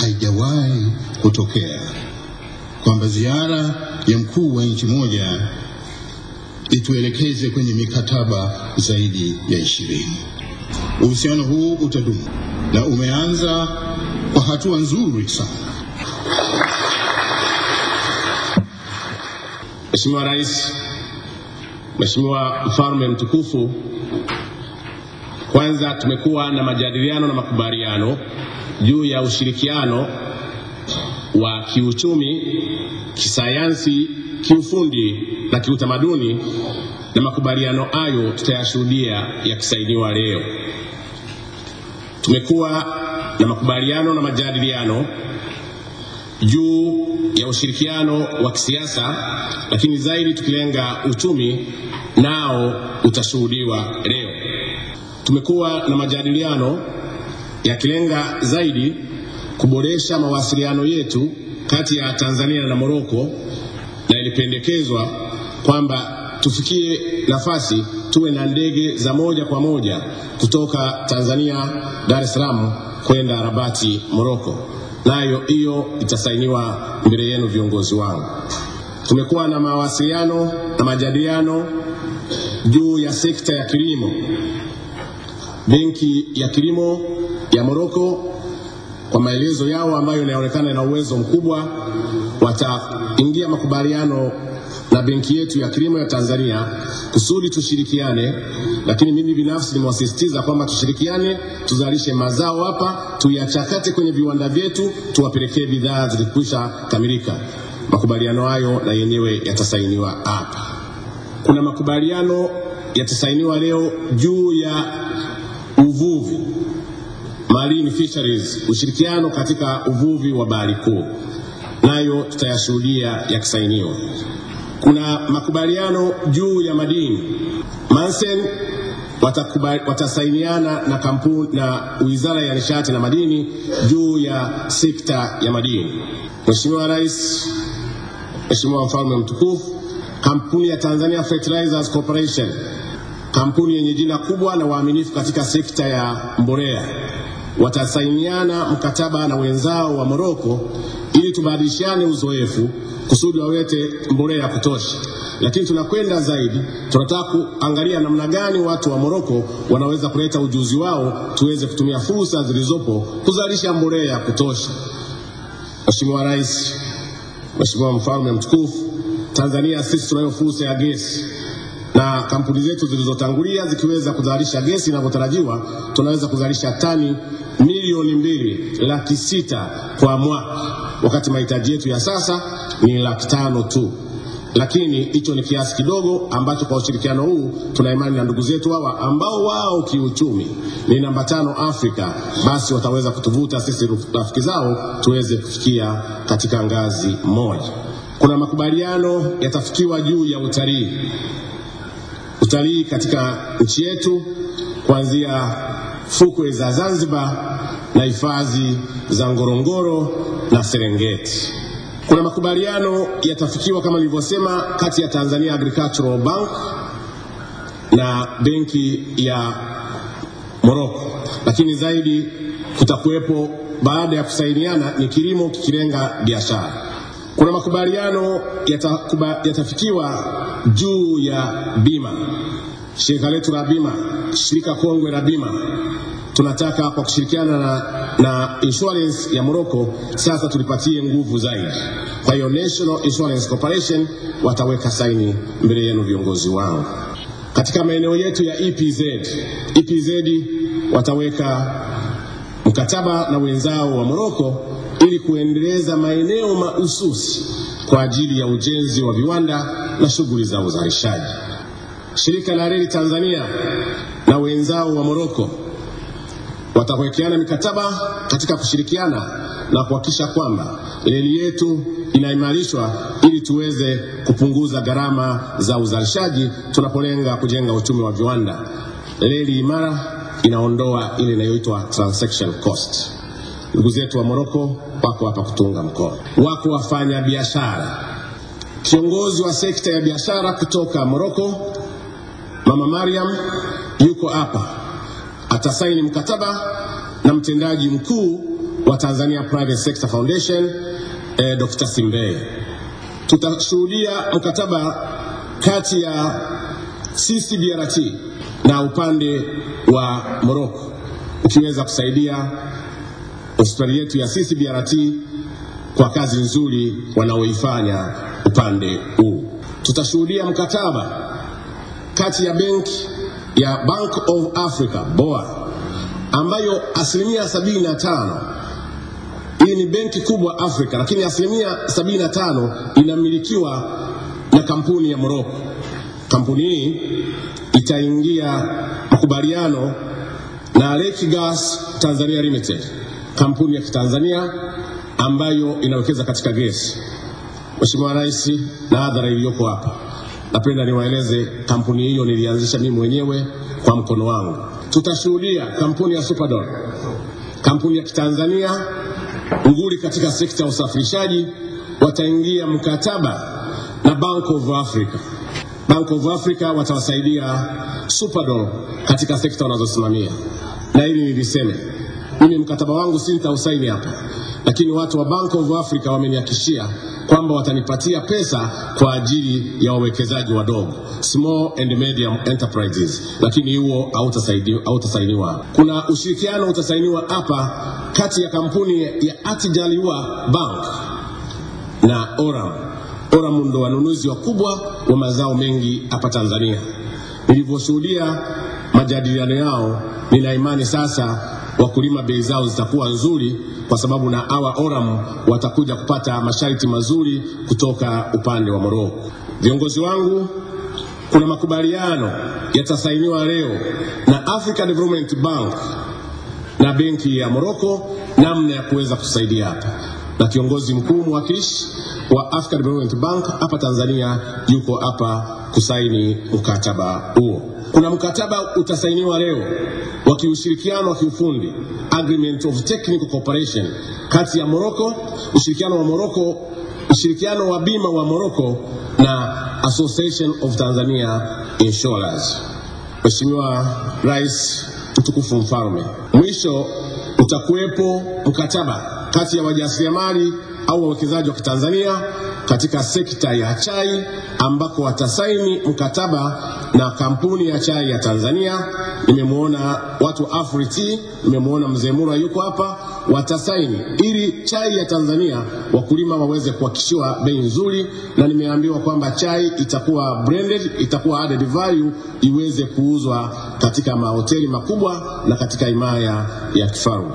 haijawahi kutokea kwamba ziara ya mkuu wa nchi moja ituelekeze kwenye mikataba zaidi ya ishirini. Uhusiano huu utadumu na umeanza kwa hatua nzuri sana. Mheshimiwa Rais, Mheshimiwa Mfalme mtukufu, kwanza tumekuwa na majadiliano na makubaliano juu ya ushirikiano wa kiuchumi, kisayansi, kiufundi na kiutamaduni, na makubaliano hayo tutayashuhudia yakisainiwa leo. Tumekuwa na makubaliano na majadiliano juu ya ushirikiano wa kisiasa, lakini zaidi tukilenga uchumi, nao utashuhudiwa leo. Tumekuwa na majadiliano yakilenga zaidi kuboresha mawasiliano yetu kati ya Tanzania na Moroko, na ilipendekezwa kwamba tufikie nafasi tuwe na ndege za moja kwa moja kutoka Tanzania Dar es Salaam kwenda Rabati Moroko, nayo hiyo itasainiwa mbele yenu viongozi wangu. Tumekuwa na mawasiliano na majadiliano juu ya sekta ya kilimo. Benki ya kilimo ya Moroko kwa maelezo yao ambayo inaonekana ina uwezo mkubwa, wataingia makubaliano na benki yetu ya kilimo ya Tanzania kusudi tushirikiane, lakini mimi binafsi nimewasisitiza kwamba tushirikiane, tuzalishe mazao hapa, tuyachakate kwenye viwanda vyetu, tuwapelekee bidhaa zilikwisha kamilika. Makubaliano hayo na yenyewe yatasainiwa hapa. Kuna makubaliano yatasainiwa leo juu ya uvuvi marine fisheries, ushirikiano katika uvuvi wa bahari kuu, nayo tutayashuhudia yakisainiwa. Kuna makubaliano juu ya madini. Mansen watasainiana na kampuni na Wizara ya Nishati na Madini juu ya sekta ya madini. Mheshimiwa Rais, Mheshimiwa Mfalme mtukufu, kampuni ya Tanzania Fertilizers Corporation, kampuni yenye jina kubwa na waaminifu katika sekta ya mbolea watasainiana mkataba na wenzao wa Moroko ili tubadilishane uzoefu kusudi wawete mbolea ya kutosha. Lakini tunakwenda zaidi, tunataka kuangalia namna gani watu wa Moroko wanaweza kuleta ujuzi wao, tuweze kutumia fursa zilizopo kuzalisha mbolea ya kutosha. Mheshimiwa Rais, Mheshimiwa Mfalme mtukufu, Tanzania sisi tunayo fursa ya gesi na kampuni zetu zilizotangulia zikiweza kuzalisha gesi inavyotarajiwa, tunaweza kuzalisha tani milioni mbili laki sita kwa mwaka, wakati mahitaji yetu ya sasa ni laki tano tu. Lakini hicho ni kiasi kidogo ambacho kwa ushirikiano huu tuna imani na ndugu zetu hawa ambao wao kiuchumi ni namba tano Afrika, basi wataweza kutuvuta sisi rafiki zao tuweze kufikia katika ngazi moja. Kuna makubaliano yatafikiwa juu ya utalii utalii katika nchi yetu kuanzia fukwe za Zanzibar na hifadhi za Ngorongoro na Serengeti. Kuna makubaliano yatafikiwa kama nilivyosema, kati ya Tanzania Agricultural Bank na benki ya Morocco, lakini zaidi kutakuwepo baada ya kusainiana ni kilimo kikilenga biashara. Kuna makubaliano yatafikiwa yata juu ya bima. Shirika letu la bima, shirika kongwe la bima, tunataka kwa kushirikiana na, na insurance ya Morocco sasa tulipatie nguvu zaidi. Kwa hiyo National Insurance Corporation wataweka saini mbele yenu viongozi wao Katika maeneo yetu ya EPZ, EPZ wataweka mkataba na wenzao wa Morocco ili kuendeleza maeneo mahususi kwa ajili ya ujenzi wa viwanda na shughuli za uzalishaji. Shirika la Reli Tanzania na wenzao wa Moroko watawekeana mikataba katika kushirikiana na kuhakikisha kwamba reli yetu inaimarishwa ili tuweze kupunguza gharama za uzalishaji tunapolenga kujenga uchumi wa viwanda. Reli imara inaondoa ile inayoitwa transaction cost. Ndugu zetu wa Moroko wako hapa kutunga mkono, wako wafanya biashara. Kiongozi wa sekta ya biashara kutoka Moroko, Mama Mariam, yuko hapa, atasaini mkataba na mtendaji mkuu wa Tanzania Private Sector Foundation eh, Dr. Simbeye. Tutashuhudia mkataba kati ya CCBRT na upande wa Morocco ukiweza kusaidia hospitali yetu ya CCBRT kwa kazi nzuri wanaoifanya upande huu. Tutashuhudia mkataba kati ya benki ya Bank of Africa BOA ambayo asilimia sabini na tano hii ni benki kubwa Afrika, lakini asilimia sabini na tano inamilikiwa na kampuni ya Morocco. Kampuni hii itaingia makubaliano na Lake Gas Tanzania Limited, kampuni ya Kitanzania ambayo inawekeza katika gesi. Mheshimiwa Rais na hadhara iliyoko hapa, napenda niwaeleze kampuni hiyo nilianzisha mimi mwenyewe kwa mkono wangu. Tutashuhudia kampuni ya Superdol, kampuni ya Kitanzania nguli katika sekta ya usafirishaji, wataingia mkataba na Bank of Africa. Bank of Africa watawasaidia Superdol katika sekta wanazosimamia, na hili niliseme mimi, mkataba wangu si nitausaini hapa, lakini watu wa Bank of Africa wamenihakishia kwamba watanipatia pesa kwa ajili ya wawekezaji wadogo small and medium enterprises, lakini huo hautasainiwa. Kuna ushirikiano utasainiwa hapa kati ya kampuni ya Atijaliwa Bank na Oram. Oram ndo wanunuzi wakubwa wa mazao mengi hapa Tanzania. Nilivyoshuhudia majadiliano yao, nina imani sasa wakulima bei zao zitakuwa nzuri, kwa sababu na awa Oram watakuja kupata masharti mazuri kutoka upande wa Moroko. Viongozi wangu, kuna makubaliano yatasainiwa leo na Africa Development Bank na benki ya Moroko namna ya kuweza kusaidia hapa, na kiongozi mkuu mwakilishi wa Africa Development Bank hapa Tanzania yuko hapa kusaini mkataba huo. Kuna mkataba utasainiwa leo wa kiushirikiano wa kiufundi, agreement of technical cooperation kati ya Morocco, ushirikiano wa Morocco, ushirikiano wa bima wa Morocco na Association of Tanzania Insurers. Mheshimiwa Rais mtukufu mfalme, mwisho utakuwepo mkataba kati ya wajasiriamali au wawekezaji wa Kitanzania katika sekta ya chai ambako watasaini mkataba na kampuni ya chai ya Tanzania. Nimemwona watu wa Afrit, nimemwona mzee Mura yuko hapa, watasaini ili chai ya Tanzania wakulima waweze kuhakikishiwa bei nzuri, na nimeambiwa kwamba chai itakuwa branded, itakuwa added value, iweze kuuzwa katika mahoteli makubwa na katika himaya ya kifalme.